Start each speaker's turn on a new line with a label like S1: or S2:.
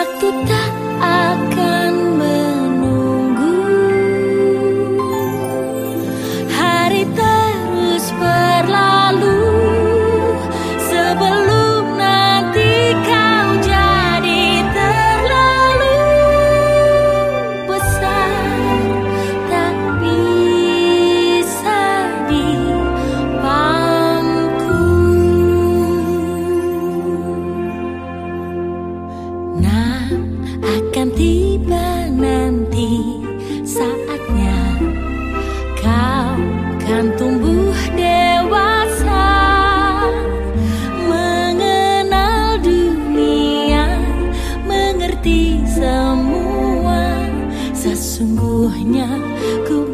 S1: Waktu tak akan tumbuh dewasa mengenal dunia mengerti semua. Sesungguhnya ku